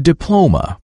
diploma.